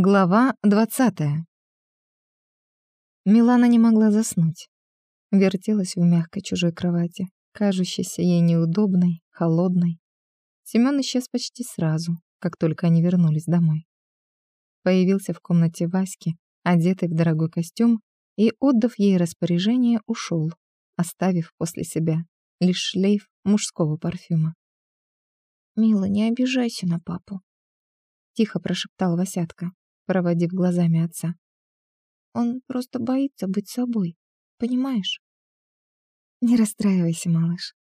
Глава двадцатая. Милана не могла заснуть. Вертелась в мягкой чужой кровати, кажущейся ей неудобной, холодной. Семён исчез почти сразу, как только они вернулись домой. Появился в комнате Васьки, одетый в дорогой костюм, и, отдав ей распоряжение, ушел, оставив после себя лишь шлейф мужского парфюма. «Мила, не обижайся на папу», — тихо прошептал Васятка проводив глазами отца. Он просто боится быть собой, понимаешь? Не расстраивайся, малыш.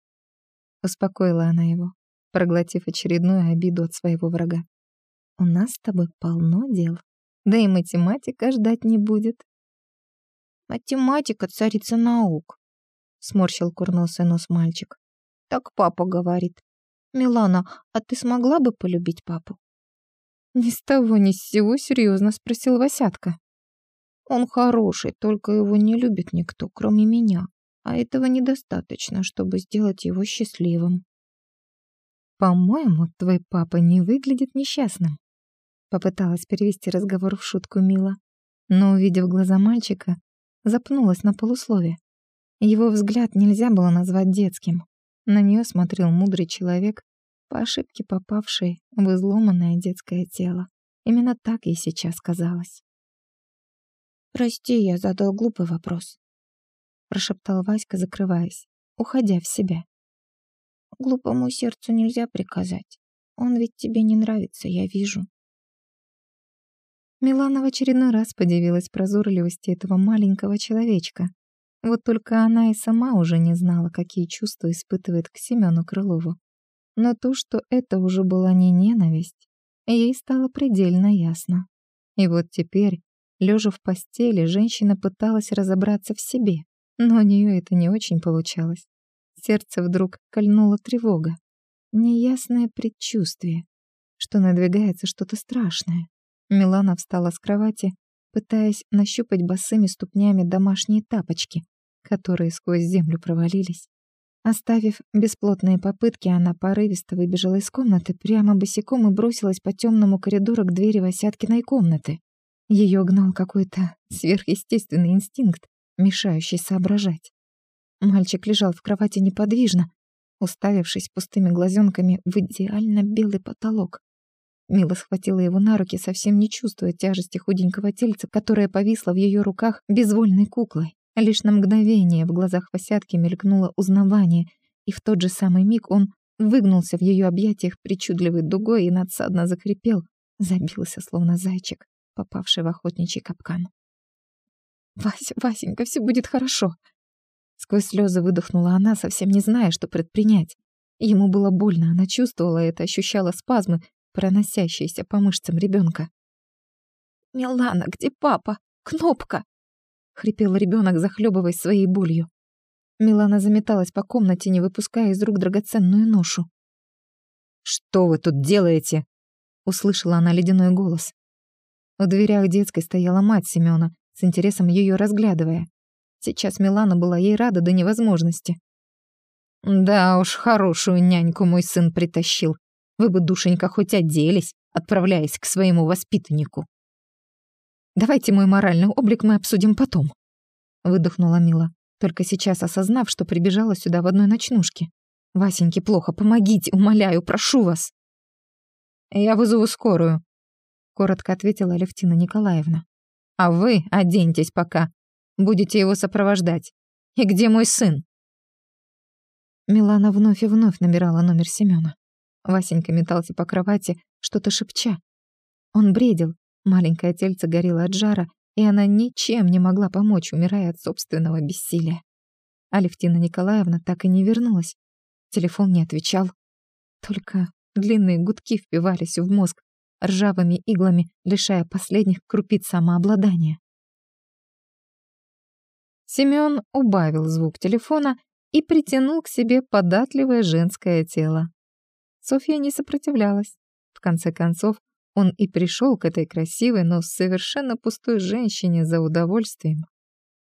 Успокоила она его, проглотив очередную обиду от своего врага. У нас с тобой полно дел. Да и математика ждать не будет. Математика — царица наук, — сморщил курносый нос мальчик. Так папа говорит. Милана, а ты смогла бы полюбить папу? Ни с того ни с сего серьезно спросил Васятка. Он хороший, только его не любит никто, кроме меня. А этого недостаточно, чтобы сделать его счастливым. По-моему, твой папа не выглядит несчастным. Попыталась перевести разговор в шутку Мила, но, увидев глаза мальчика, запнулась на полуслове. Его взгляд нельзя было назвать детским. На нее смотрел мудрый человек, по ошибке попавшей в изломанное детское тело. Именно так ей сейчас казалось. «Прости, я задал глупый вопрос», — прошептал Васька, закрываясь, уходя в себя. «Глупому сердцу нельзя приказать. Он ведь тебе не нравится, я вижу». Милана в очередной раз подивилась прозорливости этого маленького человечка. Вот только она и сама уже не знала, какие чувства испытывает к Семену Крылову. Но то, что это уже была не ненависть, ей стало предельно ясно. И вот теперь, лежа в постели, женщина пыталась разобраться в себе, но у нее это не очень получалось. Сердце вдруг кольнула тревога, неясное предчувствие, что надвигается что-то страшное. Милана встала с кровати, пытаясь нащупать босыми ступнями домашние тапочки, которые сквозь землю провалились. Оставив бесплотные попытки, она порывисто выбежала из комнаты, прямо босиком и бросилась по темному коридору к двери Васяткиной комнаты. Ее гнал какой-то сверхъестественный инстинкт, мешающий соображать. Мальчик лежал в кровати неподвижно, уставившись пустыми глазенками в идеально белый потолок. Мила схватила его на руки, совсем не чувствуя тяжести худенького тельца, которое повисло в ее руках безвольной куклой. Лишь на мгновение в глазах Васятки мелькнуло узнавание, и в тот же самый миг он выгнулся в ее объятиях причудливой дугой и надсадно закрепел, забился, словно зайчик, попавший в охотничий капкан. «Вася, Васенька, все будет хорошо!» Сквозь слезы выдохнула она, совсем не зная, что предпринять. Ему было больно, она чувствовала это, ощущала спазмы, проносящиеся по мышцам ребенка. «Милана, где папа? Кнопка!» Хрипел ребенок, захлебываясь своей болью. Милана заметалась по комнате, не выпуская из рук драгоценную ношу. «Что вы тут делаете?» — услышала она ледяной голос. В дверях детской стояла мать Семёна, с интересом ее разглядывая. Сейчас Милана была ей рада до невозможности. «Да уж, хорошую няньку мой сын притащил. Вы бы, душенька, хоть оделись, отправляясь к своему воспитаннику». Давайте мой моральный облик мы обсудим потом», — выдохнула Мила, только сейчас осознав, что прибежала сюда в одной ночнушке. «Васеньке плохо, помогите, умоляю, прошу вас». «Я вызову скорую», — коротко ответила Алевтина Николаевна. «А вы оденьтесь пока, будете его сопровождать. И где мой сын?» Милана вновь и вновь набирала номер Семёна. Васенька метался по кровати, что-то шепча. Он бредил, Маленькое тельце горело от жара, и она ничем не могла помочь, умирая от собственного бессилия. Алевтина Николаевна так и не вернулась. Телефон не отвечал. Только длинные гудки впивались в мозг ржавыми иглами, лишая последних крупиц самообладания. Семён убавил звук телефона и притянул к себе податливое женское тело. Софья не сопротивлялась. В конце концов, он и пришел к этой красивой, но совершенно пустой женщине за удовольствием.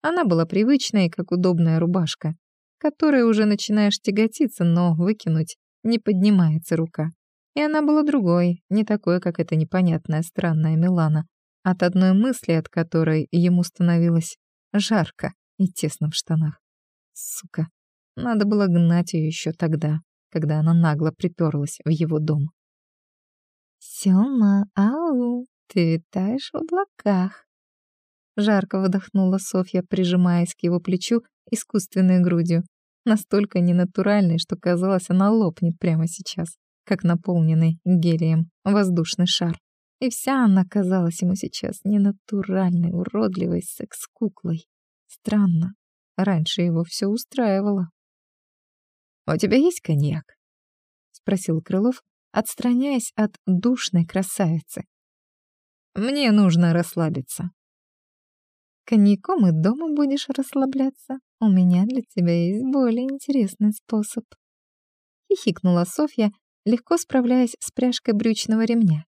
Она была привычной, как удобная рубашка, которой уже начинаешь тяготиться, но выкинуть не поднимается рука. И она была другой, не такой, как эта непонятная странная Милана, от одной мысли, от которой ему становилось жарко и тесно в штанах. Сука, надо было гнать ее еще тогда, когда она нагло приперлась в его дом. «Сёма, ау, ты витаешь в облаках!» Жарко выдохнула Софья, прижимаясь к его плечу искусственной грудью, настолько ненатуральной, что казалось, она лопнет прямо сейчас, как наполненный гелием воздушный шар. И вся она казалась ему сейчас ненатуральной, уродливой секс-куклой. Странно, раньше его все устраивало. «У тебя есть коньяк?» — спросил Крылов, отстраняясь от душной красавицы. «Мне нужно расслабиться». «Коньяком и дома будешь расслабляться. У меня для тебя есть более интересный способ». Хихикнула Софья, легко справляясь с пряжкой брючного ремня.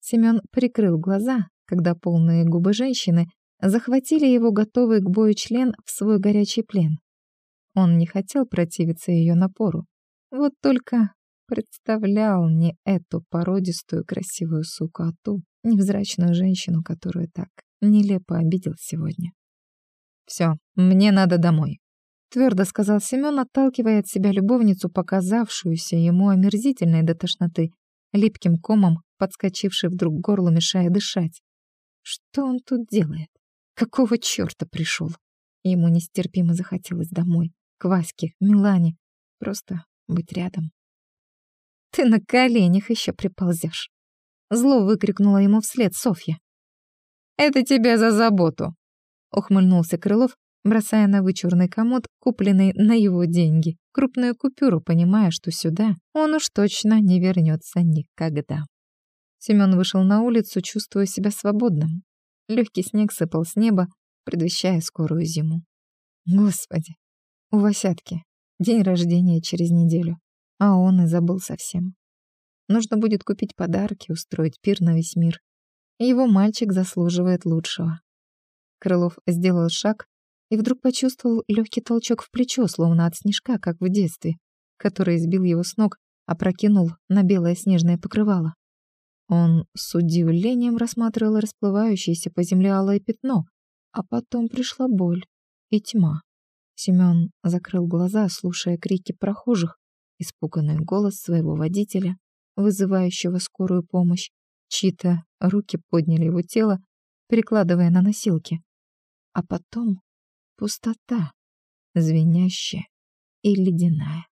Семён прикрыл глаза, когда полные губы женщины захватили его готовый к бою член в свой горячий плен. Он не хотел противиться ее напору. Вот только представлял не эту породистую красивую суку, а ту невзрачную женщину, которую так нелепо обидел сегодня. Все, мне надо домой», — твердо сказал Семен, отталкивая от себя любовницу, показавшуюся ему омерзительной до тошноты, липким комом, подскочивший вдруг к горлу, мешая дышать. Что он тут делает? Какого чёрта пришел? Ему нестерпимо захотелось домой, к Ваське, Милане, просто быть рядом. «Ты на коленях еще приползешь!» Зло выкрикнула ему вслед Софья. «Это тебе за заботу!» Ухмыльнулся Крылов, бросая на вычурный комод, купленный на его деньги, крупную купюру, понимая, что сюда он уж точно не вернется никогда. Семён вышел на улицу, чувствуя себя свободным. Легкий снег сыпал с неба, предвещая скорую зиму. Господи, у Васятки день рождения через неделю, а он и забыл совсем. Нужно будет купить подарки, устроить пир на весь мир. Его мальчик заслуживает лучшего. Крылов сделал шаг и вдруг почувствовал легкий толчок в плечо, словно от снежка, как в детстве, который сбил его с ног, опрокинул на белое снежное покрывало. Он с удивлением рассматривал расплывающееся по земле алое пятно, а потом пришла боль и тьма. Семён закрыл глаза, слушая крики прохожих, испуганный голос своего водителя, вызывающего скорую помощь. Чьи-то руки подняли его тело, перекладывая на носилки. А потом пустота, звенящая и ледяная.